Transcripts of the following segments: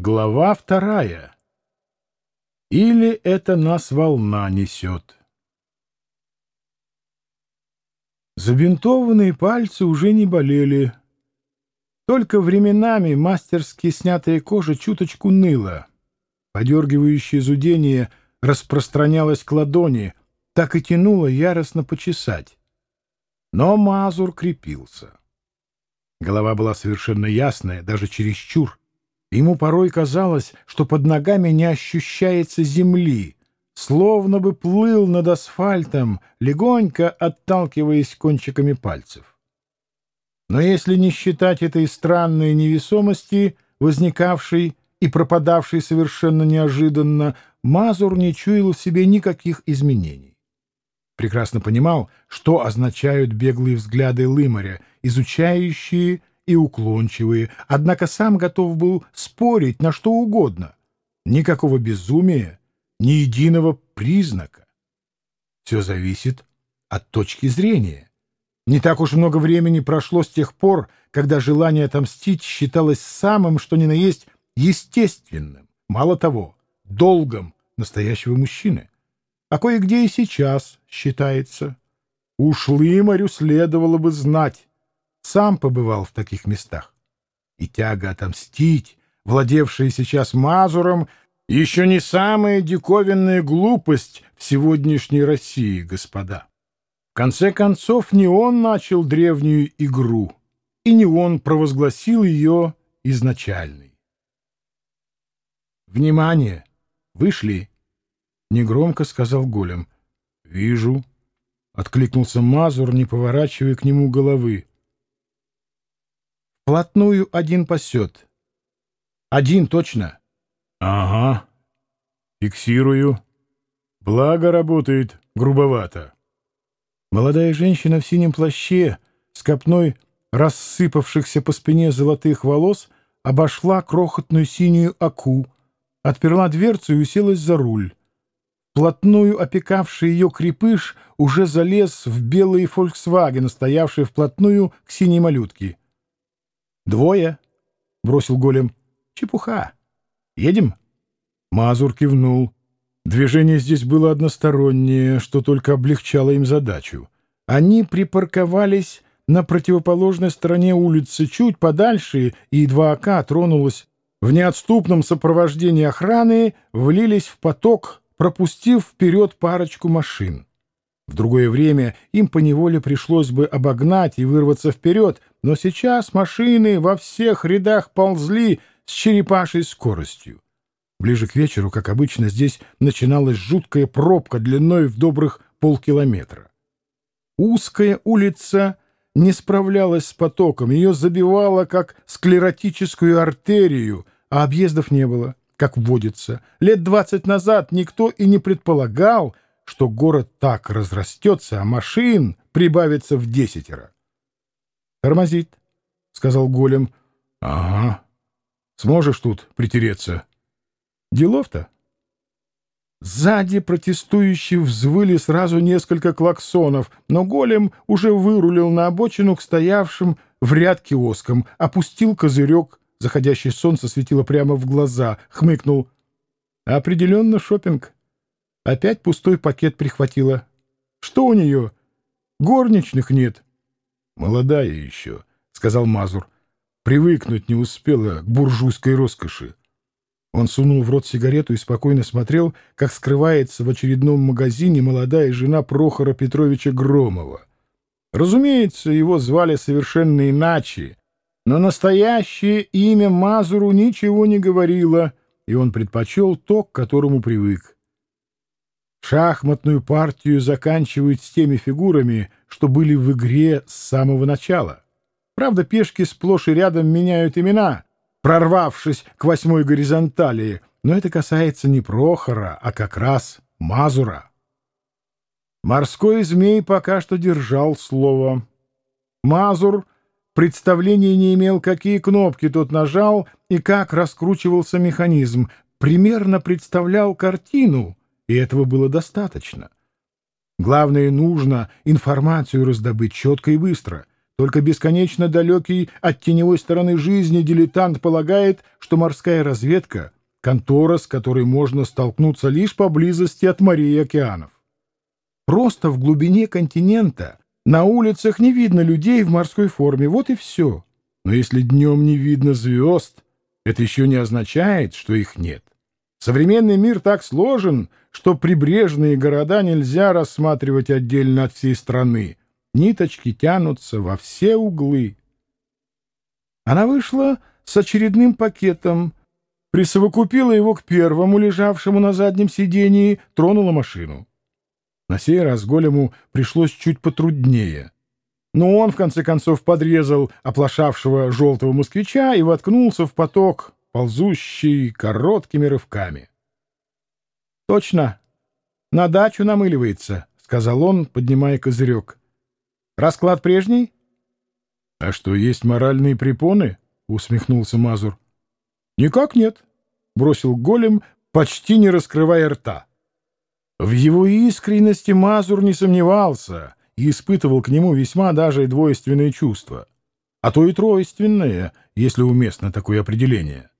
Глава вторая. Или это нас волна несет. Забинтованные пальцы уже не болели. Только временами мастерски снятая кожа чуточку ныла. Подергивающее зудение распространялось к ладони, так и тянуло яростно почесать. Но Мазур крепился. Голова была совершенно ясная, даже чересчур. Ему порой казалось, что под ногами не ощущается земли, словно бы плыл над асфальтом, легонько отталкиваясь кончиками пальцев. Но если не считать этой странной невесомости, возникавшей и пропадавшей совершенно неожиданно, Мазур не чуял в себе никаких изменений. Прекрасно понимал, что означают беглые взгляды Лымаря, изучающие и уклончивые, однако сам готов был спорить на что угодно. Никакого безумия, ни единого признака. Все зависит от точки зрения. Не так уж много времени прошло с тех пор, когда желание отомстить считалось самым, что ни на есть, естественным, мало того, долгом настоящего мужчины. А кое-где и сейчас считается. Уж Лымарю следовало бы знать, сам побывал в таких местах. И тяга отомстить, владевшая сейчас Мазуром, еще не самая диковинная глупость в сегодняшней России, господа. В конце концов, не он начал древнюю игру, и не он провозгласил ее изначальной. «Внимание! Вышли!» — негромко сказал голем. «Вижу», — откликнулся Мазур, не поворачивая к нему головы. Вплотную один пасет. Один точно. Ага. Фиксирую. Благо работает грубовато. Молодая женщина в синем плаще с копной рассыпавшихся по спине золотых волос обошла крохотную синюю аку, отперла дверцу и уселась за руль. Плотную опекавший ее крепыш уже залез в белый «Фольксваген», стоявший вплотную к синей малютке. «Двое», — бросил голем. «Чепуха. Едем?» Мазур кивнул. Движение здесь было одностороннее, что только облегчало им задачу. Они припарковались на противоположной стороне улицы, чуть подальше, и два АК тронулась в неотступном сопровождении охраны, влились в поток, пропустив вперед парочку машин. В другое время им поневоле пришлось бы обогнать и вырваться вперед, но сейчас машины во всех рядах ползли с черепашей скоростью. Ближе к вечеру, как обычно, здесь начиналась жуткая пробка длиной в добрых полкилометра. Узкая улица не справлялась с потоком, ее забивало как склеротическую артерию, а объездов не было, как водится. Лет двадцать назад никто и не предполагал, что город так разрастется, а машин прибавится в десятеро. «Тормозит», — сказал голем. «Ага. Сможешь тут притереться?» «Делов-то?» Сзади протестующие взвыли сразу несколько клаксонов, но голем уже вырулил на обочину к стоявшим в ряд киоскам, опустил козырек, заходящее солнце светило прямо в глаза, хмыкнул. «Определенно шопинг. Опять пустой пакет прихватила. Что у нее? Горничных нет. Молодая еще, — сказал Мазур. Привыкнуть не успела к буржуйской роскоши. Он сунул в рот сигарету и спокойно смотрел, как скрывается в очередном магазине молодая жена Прохора Петровича Громова. Разумеется, его звали совершенно иначе, но настоящее имя Мазуру ничего не говорило, и он предпочел то, к которому привык. Шахматную партию заканчивают с теми фигурами, что были в игре с самого начала. Правда, пешки сплошь и рядом меняют имена, прорвавшись к восьмой горизонтали, но это касается не Прохора, а как раз Мазура. Морской змей пока что держал слово. Мазур представления не имел, какие кнопки тот нажал и как раскручивался механизм, примерно представлял картину — и этого было достаточно. Главное, нужно информацию раздобыть четко и быстро. Только бесконечно далекий от теневой стороны жизни дилетант полагает, что морская разведка — контора, с которой можно столкнуться лишь поблизости от морей и океанов. Просто в глубине континента на улицах не видно людей в морской форме, вот и все. Но если днем не видно звезд, это еще не означает, что их нет. Современный мир так сложен, что прибрежные города нельзя рассматривать отдельно от всей страны. Ниточки тянутся во все углы. Она вышла с очередным пакетом, присовокупила его к первому, лежавшему на заднем сидении, тронула машину. На сей раз голему пришлось чуть потруднее. Но он, в конце концов, подрезал оплошавшего желтого москвича и воткнулся в поток, ползущий короткими рывками. — Точно. На дачу намыливается, — сказал он, поднимая козырек. — Расклад прежний? — А что, есть моральные препоны? — усмехнулся Мазур. — Никак нет, — бросил голем, почти не раскрывая рта. В его искренности Мазур не сомневался и испытывал к нему весьма даже двойственные чувства, а то и тройственные, если уместно такое определение.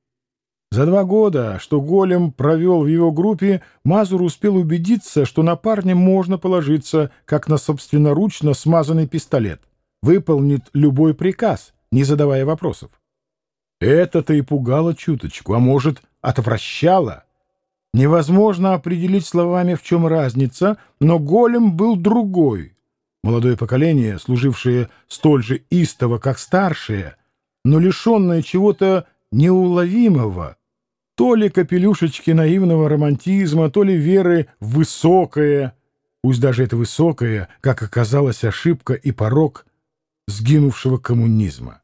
За два года, что Голем провел в его группе, Мазур успел убедиться, что на парня можно положиться, как на собственноручно смазанный пистолет. Выполнит любой приказ, не задавая вопросов. Это-то и пугало чуточку, а может, отвращало. Невозможно определить словами, в чем разница, но Голем был другой. Молодое поколение, служившее столь же истово, как старшее, но лишенное чего-то неуловимого, то ли капелюшечки наивного романтизма, то ли веры высокое, пусть даже это высокое, как оказалось, ошибка и порог сгинувшего коммунизма.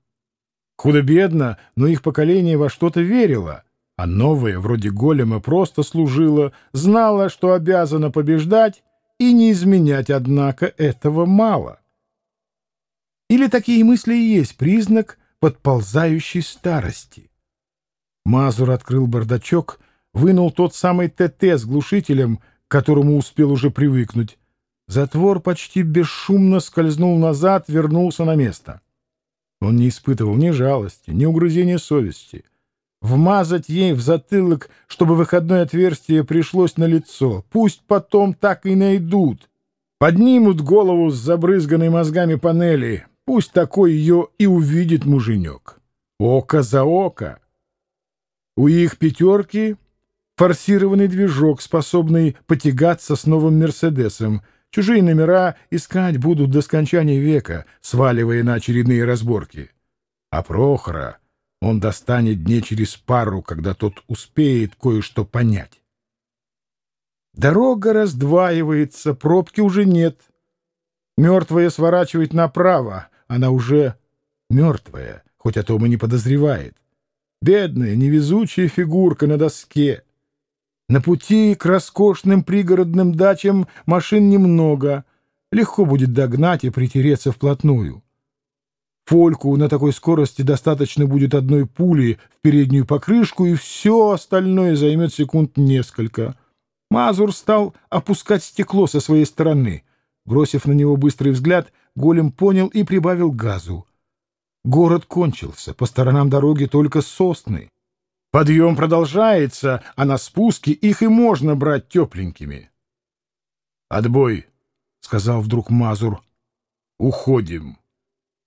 Худо-бедно, но их поколение во что-то верило, а новое, вроде голема, просто служило, знало, что обязано побеждать и не изменять, однако этого мало. Или такие мысли и есть признак подползающей старости. Мазур открыл бардачок, вынул тот самый ТТ с глушителем, к которому успел уже привыкнуть. Затвор почти бесшумно скользнул назад, вернулся на место. Он не испытывал ни жалости, ни угрызения совести. Вмазать ей в затылок, чтобы выходное отверстие пришлось на лицо. Пусть потом так и найдут. Поднимут голову с забрызганной мозгами панели. Пусть такой ее и увидит муженек. Око за око. У их пятерки форсированный движок, способный потягаться с новым «Мерседесом». Чужие номера искать будут до скончания века, сваливая на очередные разборки. А Прохора он достанет дней через пару, когда тот успеет кое-что понять. Дорога раздваивается, пробки уже нет. Мертвая сворачивает направо, она уже мертвая, хоть о том и не подозревает. Бедная, невезучая фигурка на доске. На пути к роскошным пригородным дачам машин немного. Легко будет догнать и притереться вплотную. Фольку на такой скорости достаточно будет одной пули в переднюю покрышку, и все остальное займет секунд несколько. Мазур стал опускать стекло со своей стороны. Бросив на него быстрый взгляд, голем понял и прибавил газу. Город кончился, по сторонам дороги только сосны. Подъем продолжается, а на спуске их и можно брать тепленькими. — Отбой, — сказал вдруг Мазур. — Уходим.